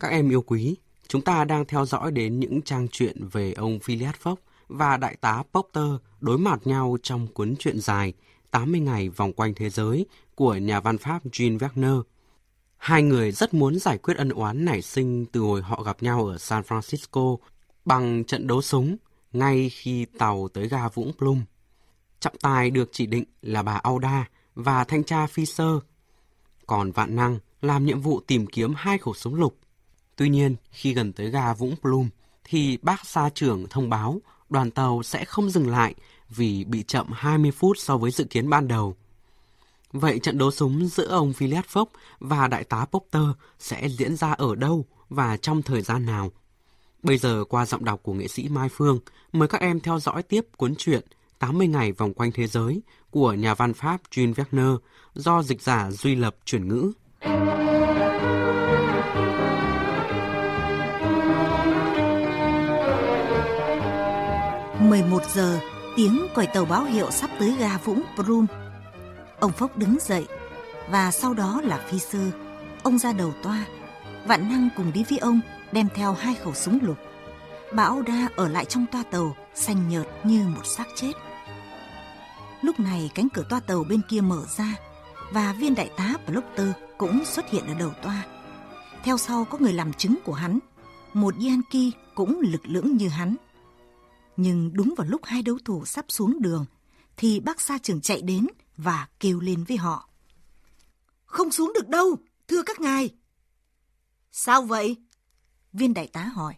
Các em yêu quý, chúng ta đang theo dõi đến những trang truyện về ông Phileas Fogg và đại tá Potter đối mặt nhau trong cuốn truyện dài 80 ngày vòng quanh thế giới của nhà văn Pháp Jean Wagner. Hai người rất muốn giải quyết ân oán nảy sinh từ hồi họ gặp nhau ở San Francisco bằng trận đấu súng ngay khi tàu tới ga Vũng Plum. Trọng tài được chỉ định là bà Auda và thanh tra Fisher. Còn Vạn Năng làm nhiệm vụ tìm kiếm hai khẩu súng lục. Tuy nhiên, khi gần tới ga Vũng Plum, thì bác xa trưởng thông báo đoàn tàu sẽ không dừng lại vì bị chậm 20 phút so với dự kiến ban đầu. Vậy trận đấu súng giữa ông Phileas Fogg và đại tá Potter sẽ diễn ra ở đâu và trong thời gian nào? Bây giờ qua giọng đọc của nghệ sĩ Mai Phương, mời các em theo dõi tiếp cuốn truyện 80 ngày vòng quanh thế giới của nhà văn Pháp Jules Verne do dịch giả Duy Lập chuyển ngữ. 11 giờ, tiếng còi tàu báo hiệu sắp tới ga Vũng Prum. Ông Phốc đứng dậy và sau đó là phi sư. Ông ra đầu toa. Vạn năng cùng đi với ông đem theo hai khẩu súng lục. Bà Oda ở lại trong toa tàu xanh nhợt như một xác chết. Lúc này cánh cửa toa tàu bên kia mở ra và viên đại tá Blocker cũng xuất hiện ở đầu toa. Theo sau có người làm chứng của hắn, một Yankee cũng lực lưỡng như hắn. Nhưng đúng vào lúc hai đấu thủ sắp xuống đường, thì bác sa trưởng chạy đến và kêu lên với họ. Không xuống được đâu, thưa các ngài. Sao vậy? Viên đại tá hỏi.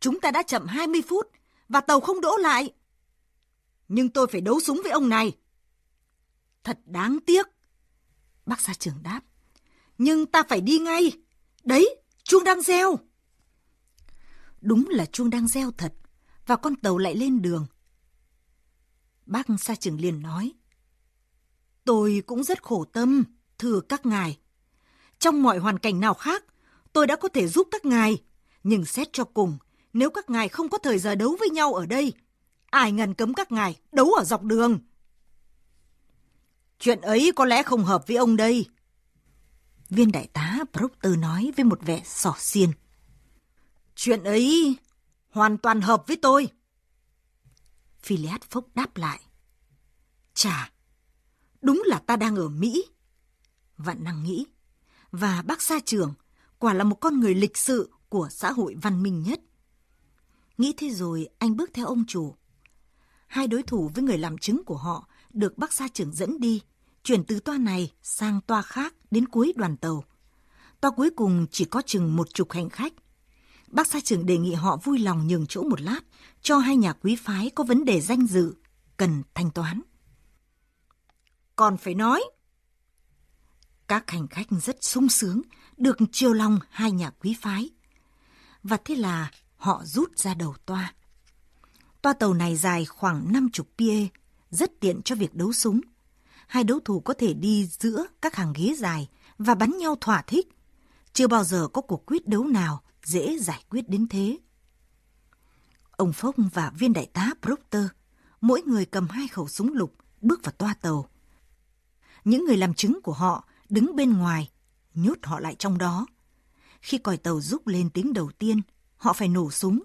Chúng ta đã chậm 20 phút và tàu không đỗ lại. Nhưng tôi phải đấu súng với ông này. Thật đáng tiếc. Bác sa trưởng đáp. Nhưng ta phải đi ngay. Đấy, chuông đang reo. Đúng là chuông đang reo thật và con tàu lại lên đường. Bác Sa Trường liền nói, Tôi cũng rất khổ tâm, thưa các ngài. Trong mọi hoàn cảnh nào khác, tôi đã có thể giúp các ngài, nhưng xét cho cùng, nếu các ngài không có thời giờ đấu với nhau ở đây, ai ngần cấm các ngài đấu ở dọc đường. Chuyện ấy có lẽ không hợp với ông đây. Viên đại tá Proctor nói với một vẻ sỏ xiên. Chuyện ấy hoàn toàn hợp với tôi. Phileas Fogg đáp lại. Chà, đúng là ta đang ở Mỹ. Vạn năng nghĩ, và bác gia trưởng quả là một con người lịch sự của xã hội văn minh nhất. Nghĩ thế rồi anh bước theo ông chủ. Hai đối thủ với người làm chứng của họ được bác gia trưởng dẫn đi, chuyển từ toa này sang toa khác đến cuối đoàn tàu. Toa cuối cùng chỉ có chừng một chục hành khách. Bác sai trưởng đề nghị họ vui lòng nhường chỗ một lát cho hai nhà quý phái có vấn đề danh dự, cần thanh toán. Còn phải nói, các hành khách rất sung sướng được chiều lòng hai nhà quý phái. Và thế là họ rút ra đầu toa. Toa tàu này dài khoảng 50 pie, rất tiện cho việc đấu súng. Hai đấu thủ có thể đi giữa các hàng ghế dài và bắn nhau thỏa thích. Chưa bao giờ có cuộc quyết đấu nào dễ giải quyết đến thế. Ông Phong và viên đại tá Proctor, mỗi người cầm hai khẩu súng lục, bước vào toa tàu. Những người làm chứng của họ đứng bên ngoài, nhốt họ lại trong đó. Khi còi tàu rúc lên tiếng đầu tiên, họ phải nổ súng.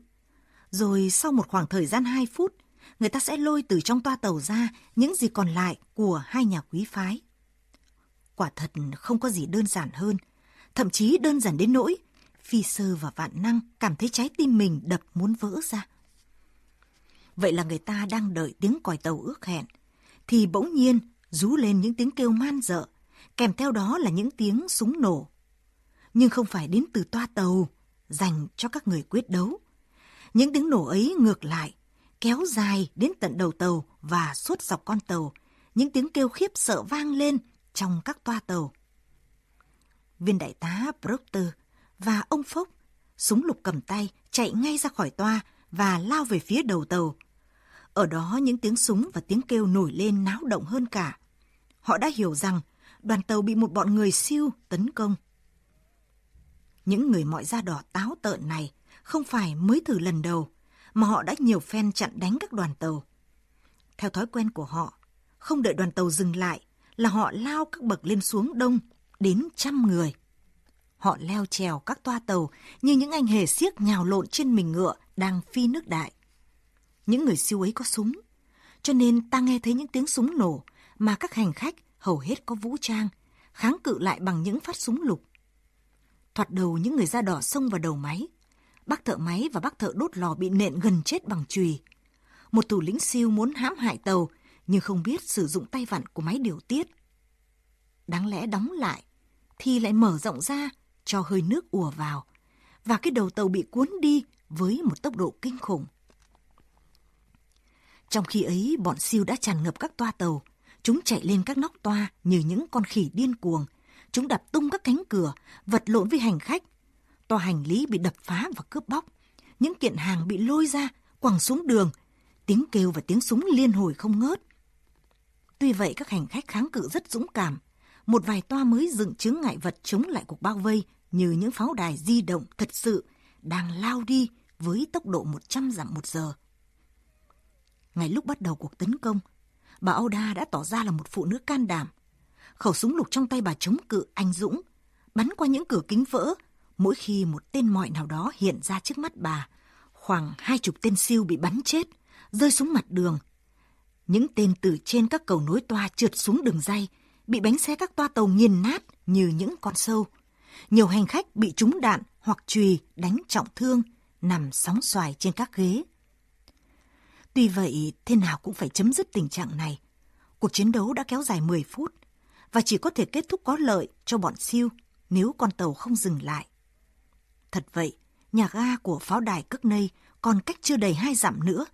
Rồi sau một khoảng thời gian 2 phút, người ta sẽ lôi từ trong toa tàu ra những gì còn lại của hai nhà quý phái. Quả thật không có gì đơn giản hơn, thậm chí đơn giản đến nỗi Phi Sơ và Vạn Năng cảm thấy trái tim mình đập muốn vỡ ra. Vậy là người ta đang đợi tiếng còi tàu ước hẹn, thì bỗng nhiên rú lên những tiếng kêu man dợ, kèm theo đó là những tiếng súng nổ. Nhưng không phải đến từ toa tàu, dành cho các người quyết đấu. Những tiếng nổ ấy ngược lại, kéo dài đến tận đầu tàu và suốt dọc con tàu, những tiếng kêu khiếp sợ vang lên trong các toa tàu. Viên đại tá Proctor và ông Phúc, súng lục cầm tay, chạy ngay ra khỏi toa và lao về phía đầu tàu. Ở đó những tiếng súng và tiếng kêu nổi lên náo động hơn cả. Họ đã hiểu rằng đoàn tàu bị một bọn người siêu tấn công. Những người mọi da đỏ táo tợn này không phải mới thử lần đầu, mà họ đã nhiều phen chặn đánh các đoàn tàu. Theo thói quen của họ, không đợi đoàn tàu dừng lại là họ lao các bậc lên xuống đông đến trăm người họ leo trèo các toa tàu như những anh hề siếc nhào lộn trên mình ngựa đang phi nước đại. Những người siêu ấy có súng, cho nên ta nghe thấy những tiếng súng nổ mà các hành khách hầu hết có vũ trang, kháng cự lại bằng những phát súng lục. Thoạt đầu những người da đỏ xông vào đầu máy. Bác thợ máy và bác thợ đốt lò bị nện gần chết bằng chùy. Một thủ lĩnh siêu muốn hãm hại tàu nhưng không biết sử dụng tay vặn của máy điều tiết. Đáng lẽ đóng lại thì lại mở rộng ra cho hơi nước ùa vào và cái đầu tàu bị cuốn đi với một tốc độ kinh khủng. Trong khi ấy, bọn siêu đã tràn ngập các toa tàu. Chúng chạy lên các nóc toa như những con khỉ điên cuồng. Chúng đập tung các cánh cửa, vật lộn với hành khách. Toa hành lý bị đập phá và cướp bóc. Những kiện hàng bị lôi ra, quẳng xuống đường. Tiếng kêu và tiếng súng liên hồi không ngớt. Tuy vậy, các hành khách kháng cự rất dũng cảm. Một vài toa mới dựng chứng ngại vật chống lại cuộc bao vây như những pháo đài di động thật sự đang lao đi với tốc độ 100 dặm một giờ. Ngay lúc bắt đầu cuộc tấn công, bà Oda đã tỏ ra là một phụ nữ can đảm. Khẩu súng lục trong tay bà chống cự anh dũng, bắn qua những cửa kính vỡ mỗi khi một tên mọi nào đó hiện ra trước mắt bà. Khoảng hai chục tên siêu bị bắn chết, rơi xuống mặt đường. Những tên từ trên các cầu nối toa trượt xuống đường dây, bị bánh xe các toa tàu nghiền nát như những con sâu. Nhiều hành khách bị trúng đạn hoặc chùy đánh trọng thương, nằm sóng xoài trên các ghế. Tuy vậy, thế nào cũng phải chấm dứt tình trạng này. Cuộc chiến đấu đã kéo dài 10 phút và chỉ có thể kết thúc có lợi cho bọn siêu nếu con tàu không dừng lại. Thật vậy, nhà ga của pháo đài Cức Nây còn cách chưa đầy hai dặm nữa.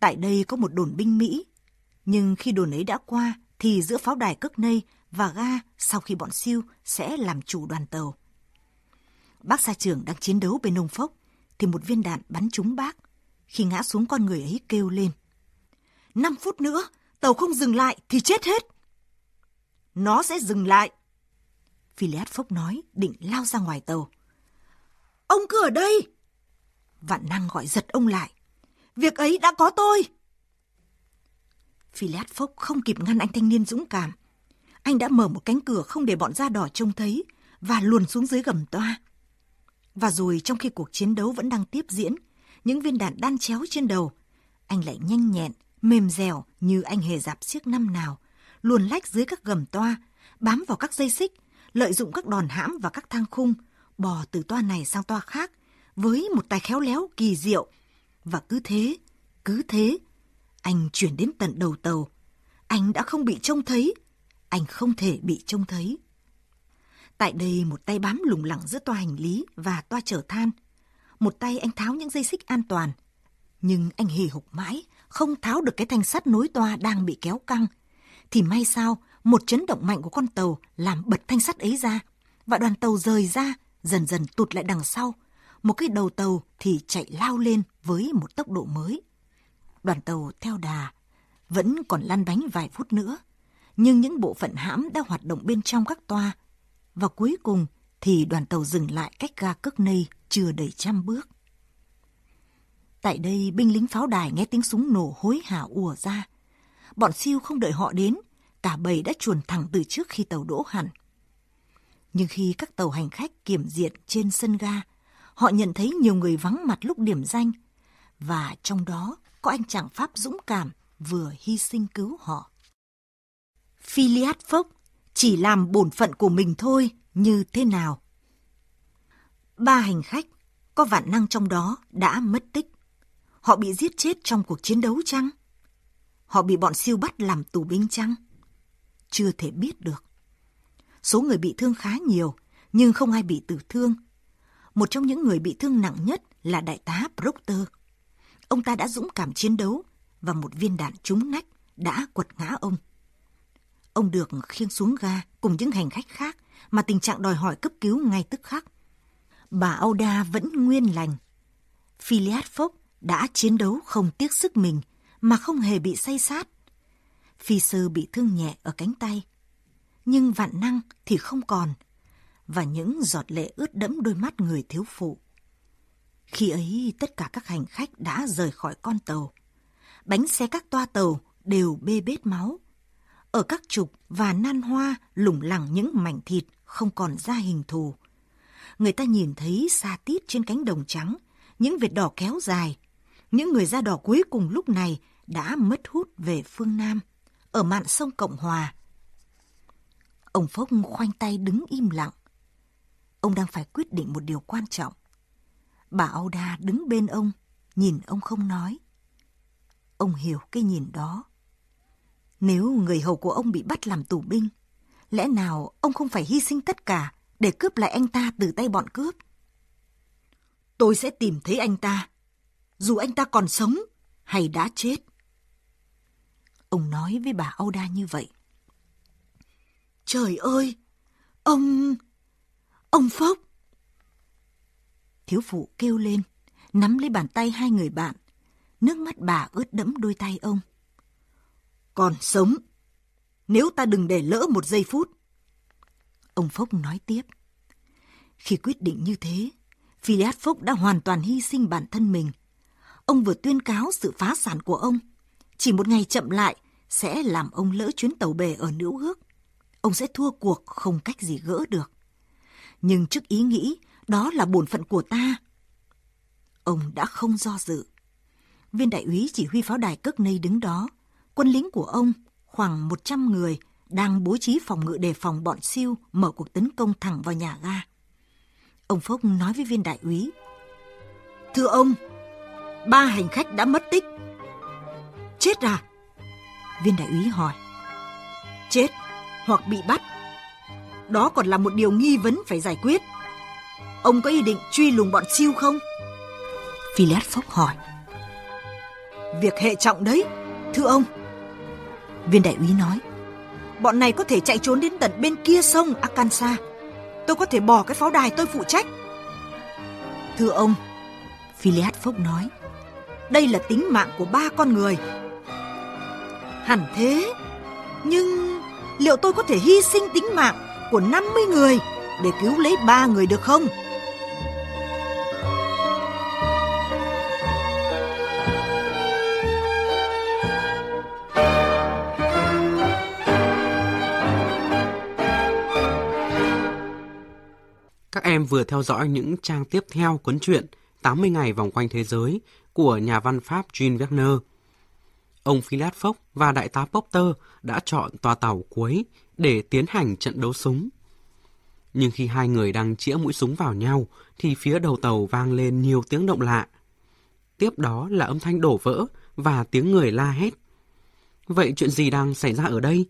Tại đây có một đồn binh Mỹ, nhưng khi đồn ấy đã qua thì giữa pháo đài Cức Nây và ga sau khi bọn siêu sẽ làm chủ đoàn tàu. Bác xa trưởng đang chiến đấu bên ông Phốc thì một viên đạn bắn trúng bác khi ngã xuống con người ấy kêu lên. Năm phút nữa, tàu không dừng lại thì chết hết. Nó sẽ dừng lại. Philead Phốc nói định lao ra ngoài tàu. Ông cứ ở đây. Vạn năng gọi giật ông lại. Việc ấy đã có tôi. Philead Phốc không kịp ngăn anh thanh niên dũng cảm. Anh đã mở một cánh cửa không để bọn da đỏ trông thấy và luồn xuống dưới gầm toa. Và rồi trong khi cuộc chiến đấu vẫn đang tiếp diễn, những viên đạn đan chéo trên đầu. Anh lại nhanh nhẹn, mềm dẻo như anh hề dạp xiếc năm nào, luồn lách dưới các gầm toa, bám vào các dây xích, lợi dụng các đòn hãm và các thang khung, bò từ toa này sang toa khác với một tài khéo léo kỳ diệu. Và cứ thế, cứ thế, anh chuyển đến tận đầu tàu. Anh đã không bị trông thấy, anh không thể bị trông thấy. Tại đây một tay bám lủng lẳng giữa toa hành lý và toa chở than, một tay anh tháo những dây xích an toàn. Nhưng anh hì hục mãi, không tháo được cái thanh sắt nối toa đang bị kéo căng. Thì may sao, một chấn động mạnh của con tàu làm bật thanh sắt ấy ra. Và đoàn tàu rời ra, dần dần tụt lại đằng sau. Một cái đầu tàu thì chạy lao lên với một tốc độ mới. Đoàn tàu theo đà, vẫn còn lăn bánh vài phút nữa. Nhưng những bộ phận hãm đã hoạt động bên trong các toa. Và cuối cùng thì đoàn tàu dừng lại cách ga cất nây chưa đầy trăm bước. Tại đây, binh lính pháo đài nghe tiếng súng nổ hối hả ùa ra. Bọn siêu không đợi họ đến, cả bầy đã chuồn thẳng từ trước khi tàu đỗ hẳn. Nhưng khi các tàu hành khách kiểm diện trên sân ga, họ nhận thấy nhiều người vắng mặt lúc điểm danh, và trong đó có anh chàng Pháp dũng cảm vừa hy sinh cứu họ. Philiad Phốc chỉ làm bổn phận của mình thôi như thế nào Ba hành khách, có vạn năng trong đó đã mất tích. Họ bị giết chết trong cuộc chiến đấu chăng? Họ bị bọn siêu bắt làm tù binh chăng? Chưa thể biết được. Số người bị thương khá nhiều, nhưng không ai bị tử thương. Một trong những người bị thương nặng nhất là đại tá Proctor. Ông ta đã dũng cảm chiến đấu và một viên đạn trúng nách đã quật ngã ông. Ông được khiêng xuống ga cùng những hành khách khác mà tình trạng đòi hỏi cấp cứu ngay tức khắc bà Auda vẫn nguyên lành. Philiad Phốc đã chiến đấu không tiếc sức mình mà không hề bị say sát. Phi sơ bị thương nhẹ ở cánh tay. Nhưng vạn năng thì không còn, và những giọt lệ ướt đẫm đôi mắt người thiếu phụ. Khi ấy tất cả các hành khách đã rời khỏi con tàu. Bánh xe các toa tàu đều bê bết máu. Ở các trục và nan hoa lủng lẳng những mảnh thịt không còn ra hình thù người ta nhìn thấy xa tít trên cánh đồng trắng, những vệt đỏ kéo dài. Những người da đỏ cuối cùng lúc này đã mất hút về phương Nam, ở mạn sông Cộng Hòa. Ông Phúc khoanh tay đứng im lặng. Ông đang phải quyết định một điều quan trọng. Bà Auda đứng bên ông, nhìn ông không nói. Ông hiểu cái nhìn đó. Nếu người hầu của ông bị bắt làm tù binh, lẽ nào ông không phải hy sinh tất cả để cướp lại anh ta từ tay bọn cướp? Tôi sẽ tìm thấy anh ta, dù anh ta còn sống hay đã chết. Ông nói với bà Auda như vậy. Trời ơi! Ông... Ông Phốc! Thiếu phụ kêu lên, nắm lấy bàn tay hai người bạn. Nước mắt bà ướt đẫm đôi tay ông. Còn sống! Nếu ta đừng để lỡ một giây phút. Ông Phốc nói tiếp. Khi quyết định như thế, Philiad Phốc đã hoàn toàn hy sinh bản thân mình. Ông vừa tuyên cáo sự phá sản của ông. Chỉ một ngày chậm lại sẽ làm ông lỡ chuyến tàu bè ở Nữ Ước. Ông sẽ thua cuộc không cách gì gỡ được. Nhưng trước ý nghĩ đó là bổn phận của ta. Ông đã không do dự. Viên đại úy chỉ huy pháo đài cất nây đứng đó. Quân lính của ông, khoảng 100 người, đang bố trí phòng ngự đề phòng bọn siêu mở cuộc tấn công thẳng vào nhà ga. Ông Phúc nói với viên đại úy. Thưa ông, ba hành khách đã mất tích. Chết à? Viên đại úy hỏi. Chết hoặc bị bắt. Đó còn là một điều nghi vấn phải giải quyết. Ông có ý định truy lùng bọn siêu không? Phileas Phúc hỏi. Việc hệ trọng đấy, thưa ông. Viên đại úy nói. Bọn này có thể chạy trốn đến tận bên kia sông Arkansas. Tôi có thể bỏ cái pháo đài tôi phụ trách. Thưa ông, Phileas Fogg nói. Đây là tính mạng của ba con người. Hẳn thế, nhưng liệu tôi có thể hy sinh tính mạng của 50 người để cứu lấy ba người được không? Em vừa theo dõi những trang tiếp theo cuốn truyện 80 ngày vòng quanh thế giới của nhà văn Pháp Jean Wagner. Ông Philat Phốc và đại tá Popter đã chọn tòa tàu cuối để tiến hành trận đấu súng. Nhưng khi hai người đang chĩa mũi súng vào nhau, thì phía đầu tàu vang lên nhiều tiếng động lạ. Tiếp đó là âm thanh đổ vỡ và tiếng người la hét. Vậy chuyện gì đang xảy ra ở đây?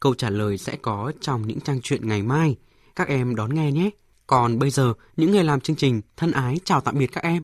Câu trả lời sẽ có trong những trang truyện ngày mai. Các em đón nghe nhé! Còn bây giờ, những người làm chương trình thân ái chào tạm biệt các em.